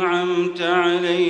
أنعمت عليهم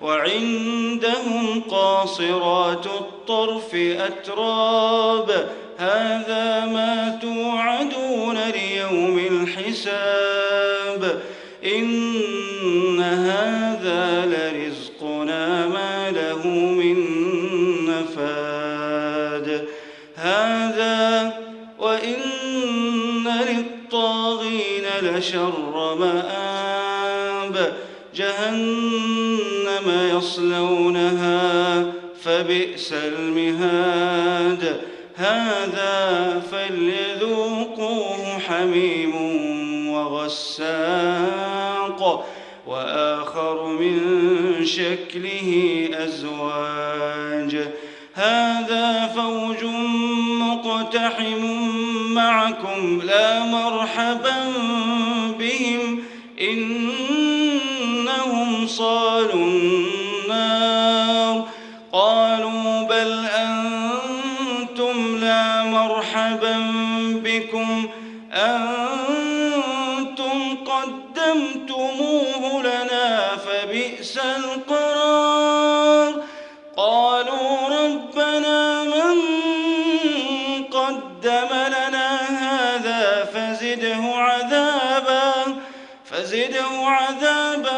وعندهم قاصرات الطرف أتراب. هذا ما توعدون ليوم الحساب. جهنم يصلونها فبئس المهاد. هذا فليذوقوه حميم وغساق وآخر من شكله أزواج. هذا فوج مقتحم معكم لا مرحبا بهم إنهم صالوا قالوا ربنا من قدم لنا هذا فزده عذابا فزده عذابا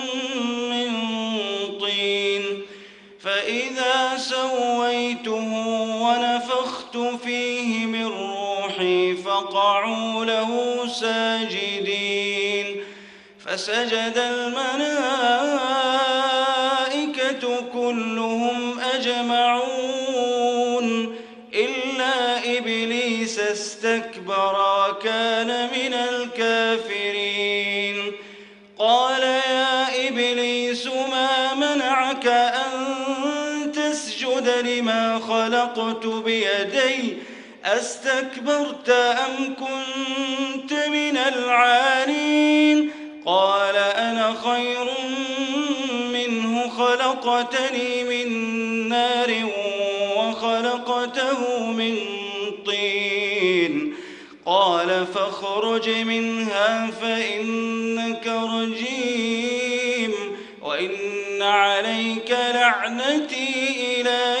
فسجد الملائكة كلهم أجمعون إلا إبليس استكبر وكان من الكافرين. قال يا إبليس ما منعك أن تسجد لما خلقت بيدي؟ أستكبرت أم كنت من العالين؟ خلقتني من نار وخلقته من طين. قال فاخرج منها فإنك رجيم. وإن عليك لعنتي إلى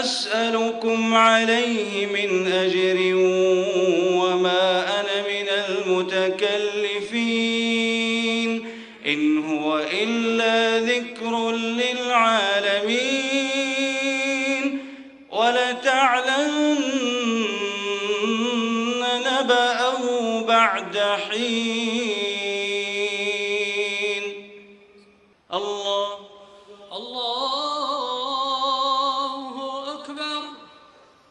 أسألكم عليه من أجر وما أنا من المتكلفين إن هو إلا ذكر للعالمين ولتعلن نبأه بعد حين